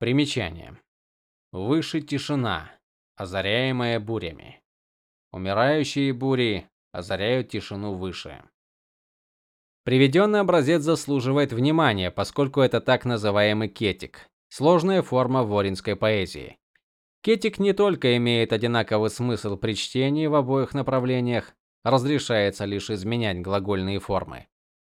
Примечание. Выше тишина, озаряемая бурями. Умирающие бури озаряют тишину выше. Приведенный образец заслуживает внимания, поскольку это так называемый кетик сложная форма воринской поэзии. Кетик не только имеет одинаковый смысл при чтении в обоих направлениях, разрешается лишь изменять глагольные формы,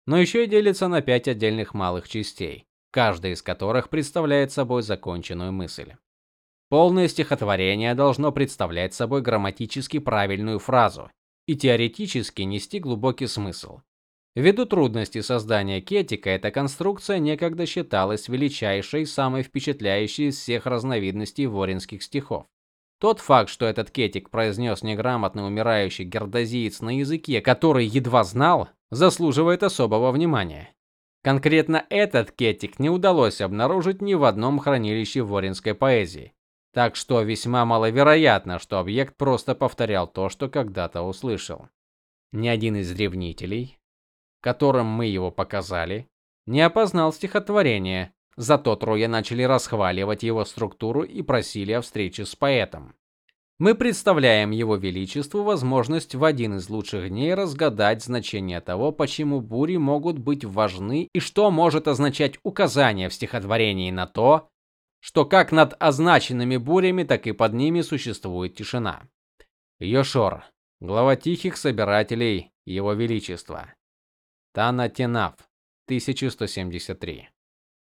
но еще и делится на пять отдельных малых частей, каждая из которых представляет собой законченную мысль. Полное стихотворение должно представлять собой грамматически правильную фразу и теоретически нести глубокий смысл. Ввиду трудности создания кетика, эта конструкция некогда считалась величайшей, самой впечатляющей из всех разновидностей воринских стихов. Тот факт, что этот кетик произнес неграмотный умирающий гердозиец на языке, который едва знал, заслуживает особого внимания. Конкретно этот кетик не удалось обнаружить ни в одном хранилище воринской поэзии. Так что весьма маловероятно, что объект просто повторял то, что когда-то услышал. Ни один из ревнителей, которым мы его показали, не опознал стихотворение, зато трое начали расхваливать его структуру и просили о встрече с поэтом. Мы представляем его величеству возможность в один из лучших дней разгадать значение того, почему бури могут быть важны и что может означать указание в стихотворении на то, что как над означенными бурями, так и под ними существует тишина. Йошор, глава тихих собирателей его величества. Тана Тенав, 1173.